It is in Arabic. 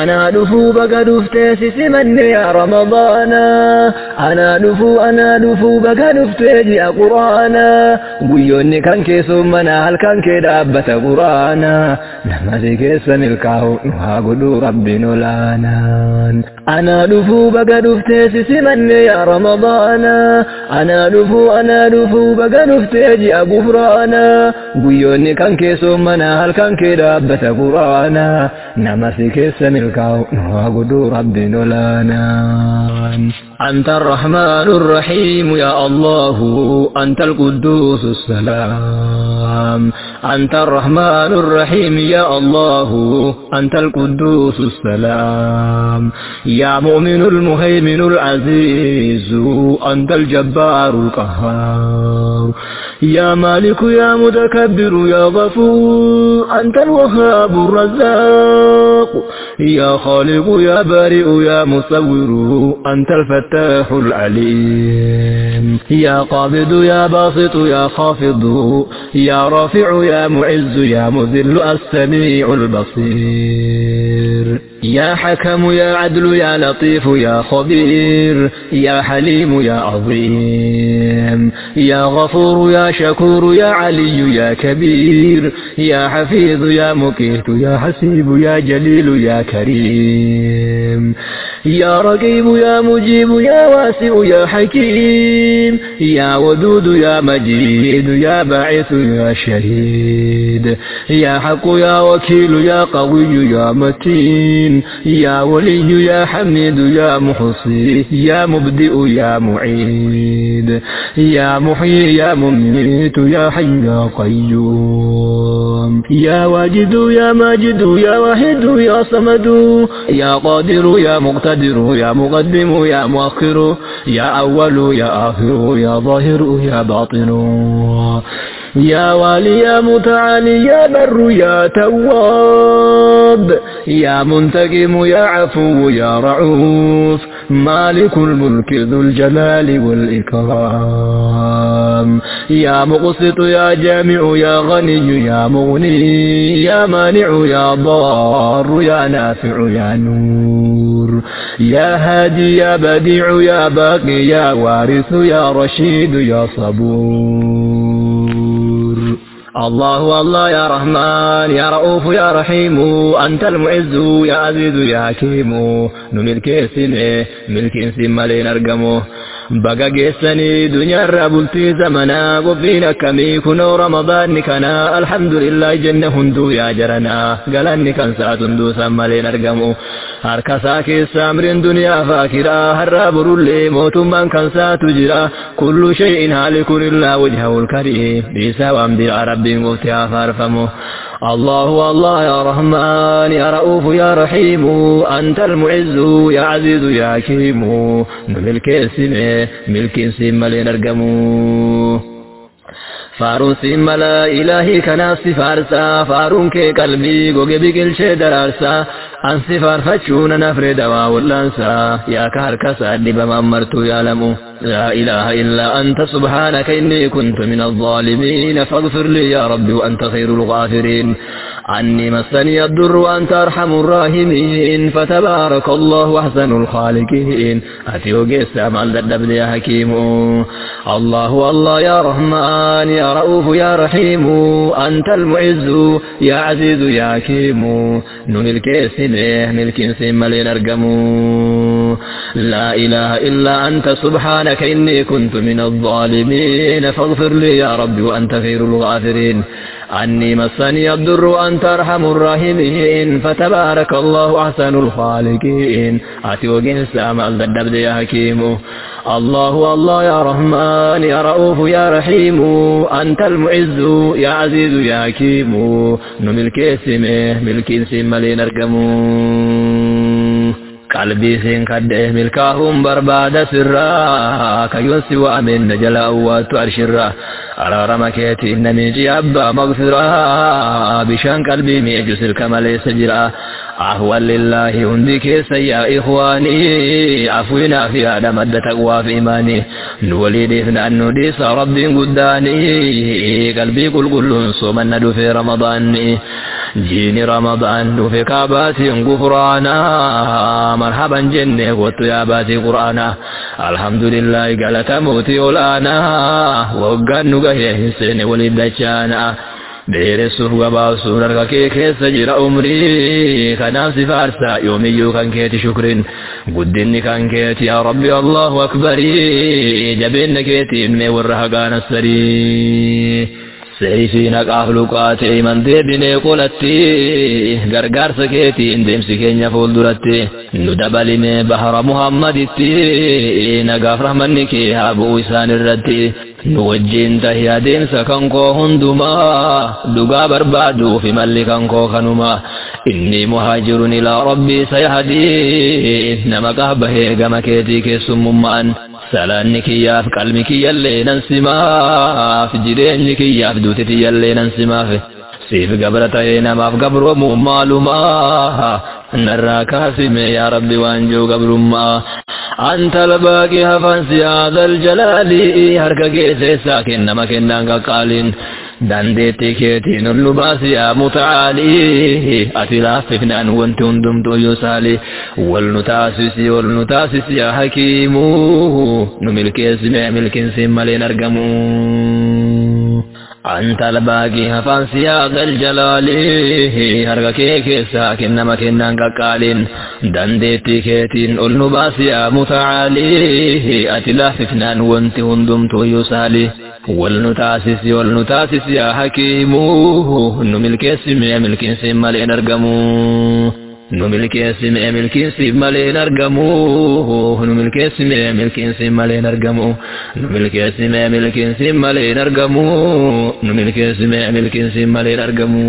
أنا دفو بقى دفتي من يا رمضانا أنا دفو أنا دفو بقى دفتي جي قرانا قيوني كان كيسو منا هل كان كدابة قرانا لما زي كيس ملكاو نها قدو ربي نولانا أنا دفو بقى دفتي من يا رمضانا أنا دفو أنا دفو بقى دفتي جي قرانا قيوني كان كيسو منا هل كان كدابة قرانا نما زي كيس ملكاو نواقدو ربي نولانان أنت الرحمن الرحيم يا الله أنت القدوس السلام. أنت الرحمن الرحيم يا الله أنت القدوس السلام. يا مؤمن المهيمن العزيز أنت الجبار القهار. يا مالك يا متكبر يا غفور أنت الوهاب الرزاق. يا خالق يا بارئ يا مصور أنت الفتاح العليم. يا قابض يا باسط يا خافض يا رافع يا معز يا مذل السميع البصير. يا حكم يا عدل يا لطيف يا خبير يا حليم يا عظيم يا غفور يا شكور يا علي يا كبير يا حفيظ يا مقيت يا حسيب يا جليل يا كريم يا رقيب يا مجيب يا واسع يا حكيم يا ودود يا مجيد يا باعث يا شهيد يا حق يا وكيل يا قوي يا متين يا ولي يا حميد يا محصي يا مبدئ يا معيد يا محيي يا مميت يا حي يا قيوم يا واجد يا ماجد يا واحد يا صمد يا قادر يا مقتدر يا مقدم يا مؤخر يا أول يا آخر يا ظاهر يا باطن. يا والي يا متعالي يا بر يا تواب. يا منتقم يا عفو يا رعوف مالك الملك ذو الجلال والإكرام. يا مقسط يا جامع يا غني يا مغني يا مانع يا ضار يا نافع يا نور. يا هادي يا بديع يا باقي يا وارث يا رشيد يا صبور. الله الله يا رحمن يا رؤوف يا رحيم أنت المعز يا عزيز يا حكيم. نملك سنه ملك سمالين أرقمه baga geessanii dunyaarraa bultii zamanaa qophiin akkamii kunoo ramadaanni kanaa alhamdulillah jenne hunduu yaa jaranaa. Galanni kan saatu hunduu san maleen argamu. Harka isaa keessa amriin duniyaa faakiraa har'aa burullee mootummaan kan saatu jira. Kullu shay'in haalikun illaa wajhahul kariim dhiisaa waan biraa rabbiin qofti haa faarfamu الله الله يا رحمن يا رؤوف يا رحيم أنت المعز يا عزيز يا حكيم ملك سمع ملك سم لنرقمو فارون سم لا إلهي كناس فارسا فارون كي قلبي بقل شي درارسا أنسي فارفتشون نفر دوا واللانسا يا كاركسا دبما أمرت يعلمو لا إله إلا أنت سبحانك إني كنت من الظالمين فاغفر لي يا رب وأنت خير الغافرين عني مسني الضر وأنت أرحم الراحمين فتبارك الله أحسن الخالقين. أتيو قيسا مال دبل يا حكيم. الله الله يا رحمن يا رؤوف يا رحيم. أنت المعز يا عزيز يا حكيم. نملك سنه ملك سمال نرقمو لا إله إلا أنت سبحانك إني كنت من الظالمين. فاغفر لي يا رب وأنت خير الغافرين. عني مسني الضر وأنت أرحم الراحمين فتبارك الله أحسن الخالقين. أتوقن السامع الدب يا حكيم. الله الله يا رحمن يا رؤوف يا رحيم. أنت المعز يا عزيز يا حكيم. نملك اسمه ملك اسم لنرقمه قلبي سين قد إيه كاهم برباد سرا. كيوس وأمن جلا أوات أرشرا. على رمكيت إن من جياب مغفرا. بشان قلبي ميجس الكمال سجرا. اهوى لله هندك سيا إخواني. عفونا في هذا مد تقوى في إيماني. نوليدي فنا نوديس ربي قداني. قلبي قل قل صوم الندو في رمضاني. jiini ramadaan dhufe kaa baasiin gufraanaa marhaban jenne kottu yaa baasii quraanaa alhamdulillaahi galatamuuti olaanaa waggaan nu gahee hin seene waliif dachaanaa dheeressuuf gabaasuun harka kee keessa jira umrii kanaaf si faarsaa yoomiyyuu kan keeti shukriin guddinni kan keeti yaa rabbi allahu akbarii jabeenna keetiif mee warra hagaa assarii سيفين أخلقات إيمان ديبني قولتي. غرغار سكيتي اندهم سكين يفول ندبالي ندبالين بحر محمد تي نقاف رحمنك هابو إسان الرد نوجين تهيا دين سكنكو هندما دقا بربادو في ملكنكو خنما إني مهاجرون إلى ربي سيهدي. نمكه بهي غمكيتي كسم ممان sayahdii nama qaabahee gama keetii keessummummaan salaanni kiyyaaf qalmi kiyyallee nan simaaf jireenyi kiyyaaf duuti tiyyallee nan simaaf siif gabra ta'ee namaaf gabroomu maalumaa narraa kaasime yaa rabbi waan jiru gabrummaa أنت الباقي هفنسي هذا الجلال هرك كيسيسا كنما كنان قالين ati laaffifnaan wanti hundumtuu yoo saali wal nu taasisi wal nu taasisi yaa hakiimu nu milkeessime milkinsi maleen argamu أنت الباقي هفان سياق الجلال هرغا كيكيسا كنما كنان قالين دنديتي كيتين أول نباسي يا متعالي أتلاففنان وانت هندمت يسالي والنتاسس والنتاسس يا حكيم. نملكيس ملكيس مالين أرقمو نملكيس ملكيس مالين أرقمو نملكيس ملكيس مالين أرقمو نملكيس ملكيس مالين أرقمو نملكيس ملكيس مالين أرقمو